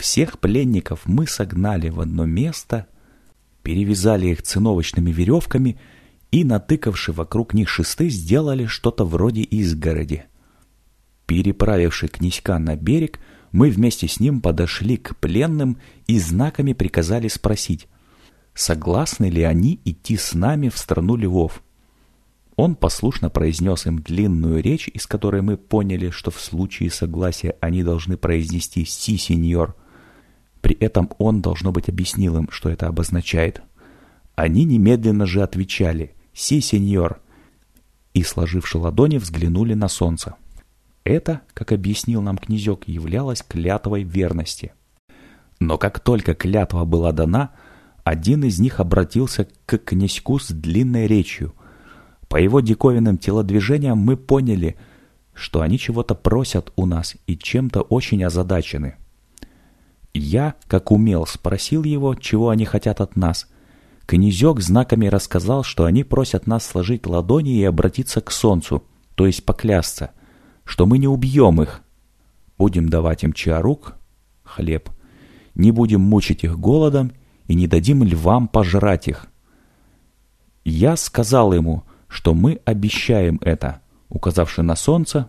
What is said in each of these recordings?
Всех пленников мы согнали в одно место, перевязали их циновочными веревками и, натыкавши вокруг них шесты, сделали что-то вроде изгороди. Переправивши князька на берег, мы вместе с ним подошли к пленным и знаками приказали спросить, согласны ли они идти с нами в страну львов. Он послушно произнес им длинную речь, из которой мы поняли, что в случае согласия они должны произнести «си, сеньор». При этом он, должно быть, объяснил им, что это обозначает. Они немедленно же отвечали «си, сеньор» и, сложивши ладони, взглянули на солнце. Это, как объяснил нам князек, являлось клятвой верности. Но как только клятва была дана, один из них обратился к князьку с длинной речью. По его диковинным телодвижениям мы поняли, что они чего-то просят у нас и чем-то очень озадачены. Я, как умел, спросил его, чего они хотят от нас. Князек знаками рассказал, что они просят нас сложить ладони и обратиться к солнцу, то есть поклясться – что мы не убьем их. Будем давать им чарук, хлеб, не будем мучить их голодом и не дадим львам пожрать их. Я сказал ему, что мы обещаем это. Указавши на солнце,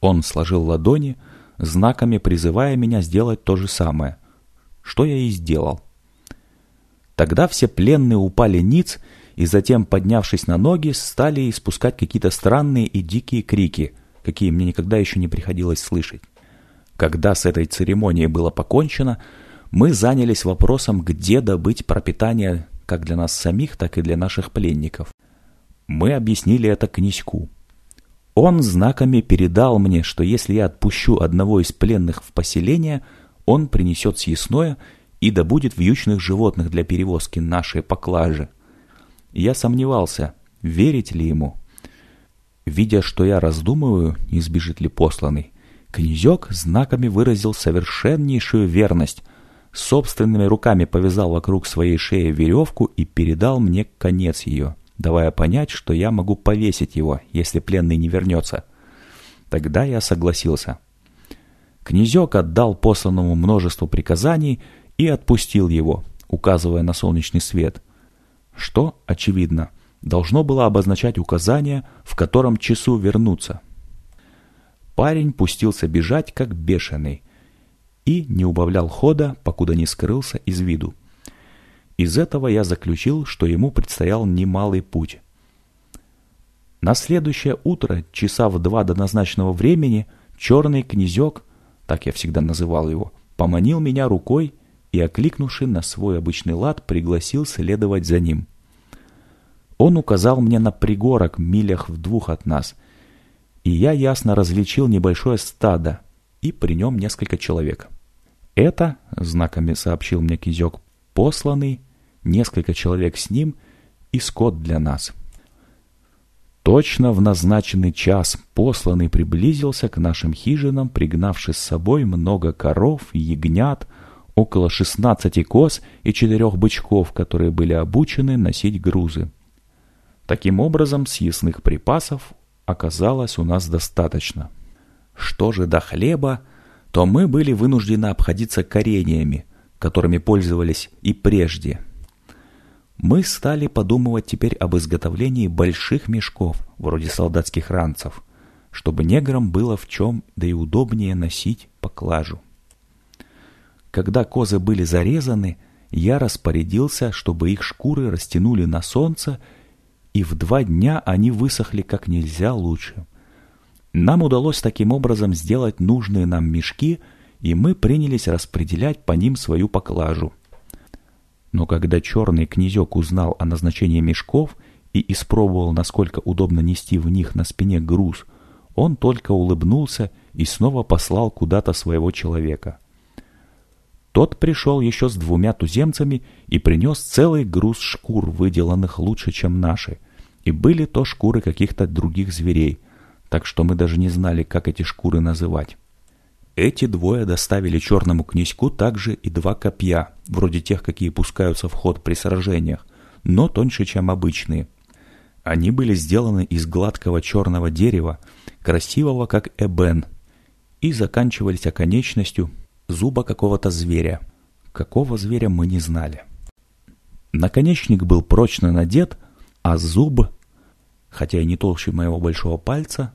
он сложил ладони, знаками призывая меня сделать то же самое, что я и сделал. Тогда все пленные упали ниц и затем, поднявшись на ноги, стали испускать какие-то странные и дикие крики – какие мне никогда еще не приходилось слышать. Когда с этой церемонией было покончено, мы занялись вопросом, где добыть пропитание как для нас самих, так и для наших пленников. Мы объяснили это князьку. Он знаками передал мне, что если я отпущу одного из пленных в поселение, он принесет съестное и добудет вьючных животных для перевозки нашей поклажи. Я сомневался, верить ли ему. Видя, что я раздумываю, не сбежит ли посланный, князек знаками выразил совершеннейшую верность, собственными руками повязал вокруг своей шеи веревку и передал мне конец ее, давая понять, что я могу повесить его, если пленный не вернется. Тогда я согласился. Князек отдал посланному множество приказаний и отпустил его, указывая на солнечный свет, что, очевидно, — должно было обозначать указание, в котором часу вернуться. Парень пустился бежать, как бешеный, и не убавлял хода, покуда не скрылся из виду. Из этого я заключил, что ему предстоял немалый путь. На следующее утро, часа в два до назначенного времени, черный князек, так я всегда называл его, поманил меня рукой и, окликнувши на свой обычный лад, пригласил следовать за ним. Он указал мне на пригорок милях в двух от нас, и я ясно различил небольшое стадо и при нем несколько человек. Это, знаками сообщил мне Кизек, посланный, несколько человек с ним и скот для нас. Точно в назначенный час посланный приблизился к нашим хижинам, пригнавши с собой много коров, ягнят, около шестнадцати коз и четырех бычков, которые были обучены носить грузы. Таким образом, съестных припасов оказалось у нас достаточно. Что же до хлеба, то мы были вынуждены обходиться корениями, которыми пользовались и прежде. Мы стали подумывать теперь об изготовлении больших мешков, вроде солдатских ранцев, чтобы неграм было в чем да и удобнее носить поклажу. Когда козы были зарезаны, я распорядился, чтобы их шкуры растянули на солнце и в два дня они высохли как нельзя лучше. Нам удалось таким образом сделать нужные нам мешки, и мы принялись распределять по ним свою поклажу. Но когда черный князек узнал о назначении мешков и испробовал, насколько удобно нести в них на спине груз, он только улыбнулся и снова послал куда-то своего человека. Тот пришел еще с двумя туземцами и принес целый груз шкур, выделанных лучше, чем наши. И были то шкуры каких-то других зверей, так что мы даже не знали, как эти шкуры называть. Эти двое доставили черному князьку также и два копья, вроде тех, какие пускаются в ход при сражениях, но тоньше, чем обычные. Они были сделаны из гладкого черного дерева, красивого, как эбен, и заканчивались оконечностью зуба какого-то зверя. Какого зверя мы не знали. Наконечник был прочно надет, а зуб, хотя и не толще моего большого пальца,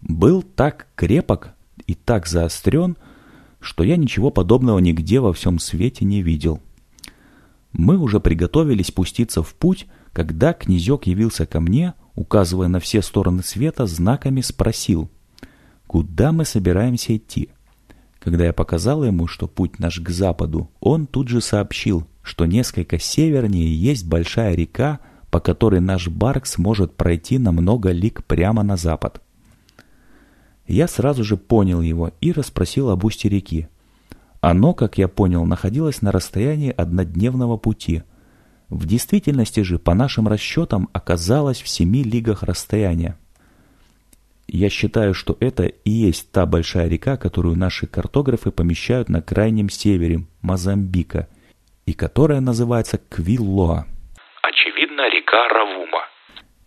был так крепок и так заострен, что я ничего подобного нигде во всем свете не видел. Мы уже приготовились пуститься в путь, когда князек явился ко мне, указывая на все стороны света, знаками спросил, куда мы собираемся идти. Когда я показал ему, что путь наш к западу, он тут же сообщил, что несколько севернее есть большая река, по которой наш барк сможет пройти на много лиг прямо на запад. Я сразу же понял его и расспросил об устье реки. Оно, как я понял, находилось на расстоянии однодневного пути. В действительности же, по нашим расчетам, оказалось в семи лигах расстояния. Я считаю, что это и есть та большая река, которую наши картографы помещают на крайнем севере Мозамбика, и которая называется Квиллоа. Очевидно, река Равума.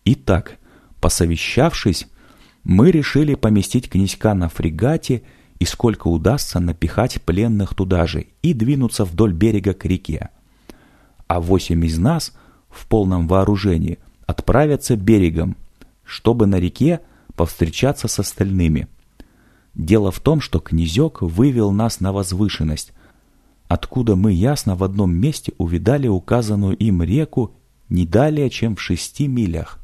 Итак, посовещавшись, мы решили поместить князька на фрегате и сколько удастся напихать пленных туда же и двинуться вдоль берега к реке. А восемь из нас в полном вооружении отправятся берегом, чтобы на реке повстречаться с остальными. Дело в том, что князек вывел нас на возвышенность, откуда мы ясно в одном месте увидали указанную им реку не далее, чем в шести милях.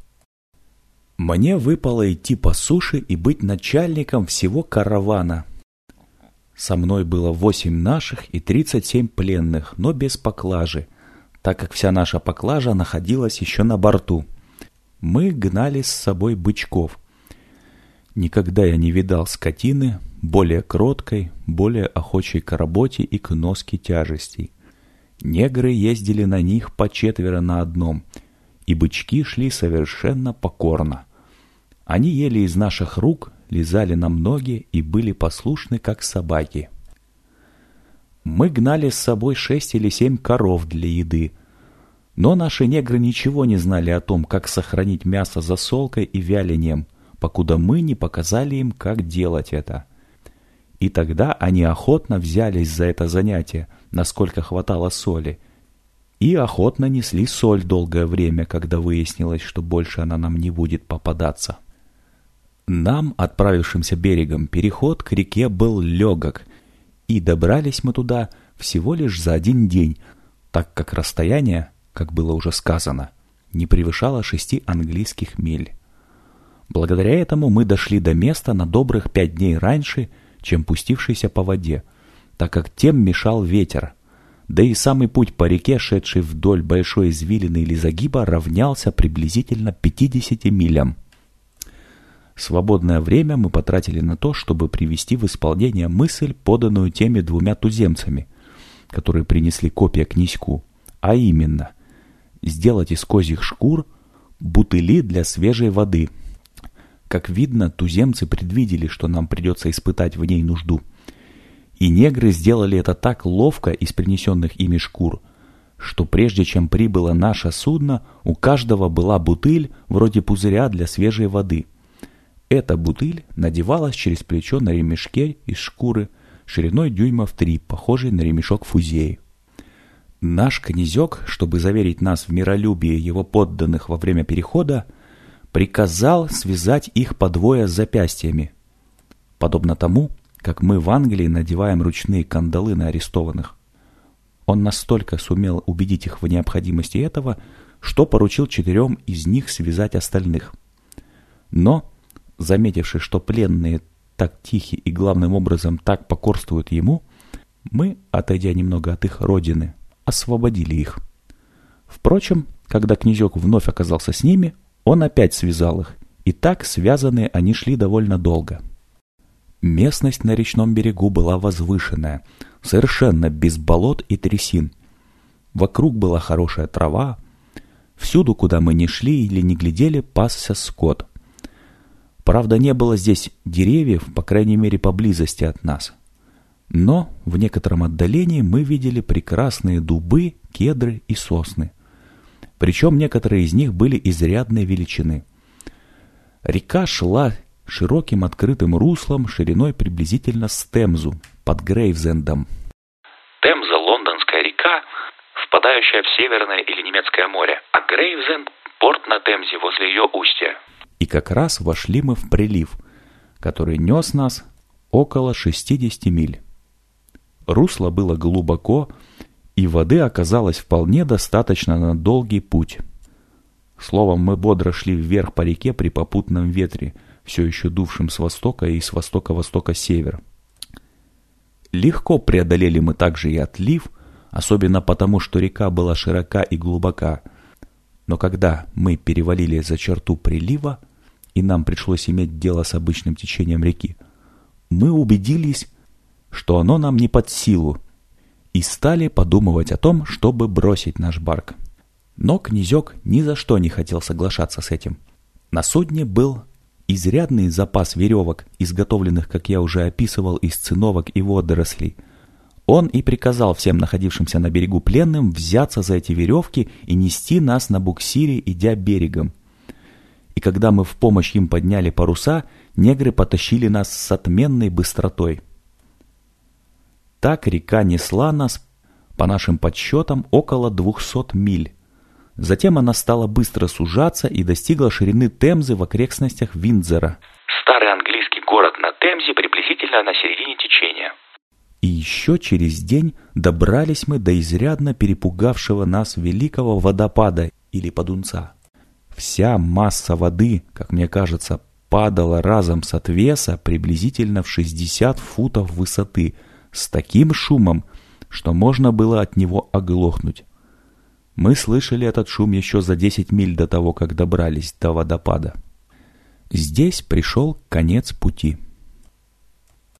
Мне выпало идти по суше и быть начальником всего каравана. Со мной было восемь наших и тридцать семь пленных, но без поклажи, так как вся наша поклажа находилась еще на борту. Мы гнали с собой бычков. Никогда я не видал скотины, более кроткой, более охочей к работе и к носке тяжестей. Негры ездили на них по четверо на одном, и бычки шли совершенно покорно. Они ели из наших рук, лизали нам ноги и были послушны, как собаки. Мы гнали с собой шесть или семь коров для еды, но наши негры ничего не знали о том, как сохранить мясо засолкой и вялением, покуда мы не показали им, как делать это. И тогда они охотно взялись за это занятие, насколько хватало соли, и охотно несли соль долгое время, когда выяснилось, что больше она нам не будет попадаться. Нам, отправившимся берегом, переход к реке был легок, и добрались мы туда всего лишь за один день, так как расстояние, как было уже сказано, не превышало шести английских миль. Благодаря этому мы дошли до места на добрых пять дней раньше, чем пустившийся по воде, так как тем мешал ветер. Да и самый путь по реке, шедший вдоль большой извилины или загиба, равнялся приблизительно 50 милям. Свободное время мы потратили на то, чтобы привести в исполнение мысль, поданную теми двумя туземцами, которые принесли копия князьку, а именно сделать из козьих шкур бутыли для свежей воды. Как видно, туземцы предвидели, что нам придется испытать в ней нужду. И негры сделали это так ловко из принесенных ими шкур, что прежде чем прибыло наше судно, у каждого была бутыль вроде пузыря для свежей воды – эта бутыль надевалась через плечо на ремешке из шкуры шириной дюймов три, похожий на ремешок фузеи. Наш князек, чтобы заверить нас в миролюбии его подданных во время перехода, приказал связать их по двое с запястьями, подобно тому, как мы в Англии надеваем ручные кандалы на арестованных. Он настолько сумел убедить их в необходимости этого, что поручил четырем из них связать остальных. Но заметивши, что пленные так тихи и главным образом так покорствуют ему, мы, отойдя немного от их родины, освободили их. Впрочем, когда князек вновь оказался с ними, он опять связал их, и так связанные они шли довольно долго. Местность на речном берегу была возвышенная, совершенно без болот и трясин. Вокруг была хорошая трава, всюду, куда мы ни шли или не глядели, пасся скот – Правда, не было здесь деревьев, по крайней мере, поблизости от нас. Но в некотором отдалении мы видели прекрасные дубы, кедры и сосны. Причем некоторые из них были изрядной величины. Река шла широким открытым руслом шириной приблизительно с Темзу, под Грейвзендом. Темза – лондонская река, впадающая в Северное или Немецкое море, а Грейвзенд – порт на Темзе возле ее устья. И как раз вошли мы в прилив, который нес нас около 60 миль. Русло было глубоко, и воды оказалось вполне достаточно на долгий путь. Словом, мы бодро шли вверх по реке при попутном ветре, все еще дувшем с востока и с востока-востока-север. Легко преодолели мы также и отлив, особенно потому, что река была широка и глубока. Но когда мы перевалили за черту прилива, и нам пришлось иметь дело с обычным течением реки, мы убедились, что оно нам не под силу, и стали подумывать о том, чтобы бросить наш барк. Но князек ни за что не хотел соглашаться с этим. На судне был изрядный запас веревок, изготовленных, как я уже описывал, из циновок и водорослей. Он и приказал всем находившимся на берегу пленным взяться за эти веревки и нести нас на буксире, идя берегом. И когда мы в помощь им подняли паруса, негры потащили нас с отменной быстротой. Так река несла нас, по нашим подсчетам, около двухсот миль. Затем она стала быстро сужаться и достигла ширины Темзы в окрестностях Виндзора. Старый английский город на Темзе приблизительно на середине течения. И еще через день добрались мы до изрядно перепугавшего нас великого водопада или подунца. Вся масса воды, как мне кажется, падала разом с отвеса приблизительно в 60 футов высоты, с таким шумом, что можно было от него оглохнуть. Мы слышали этот шум еще за 10 миль до того, как добрались до водопада. Здесь пришел конец пути.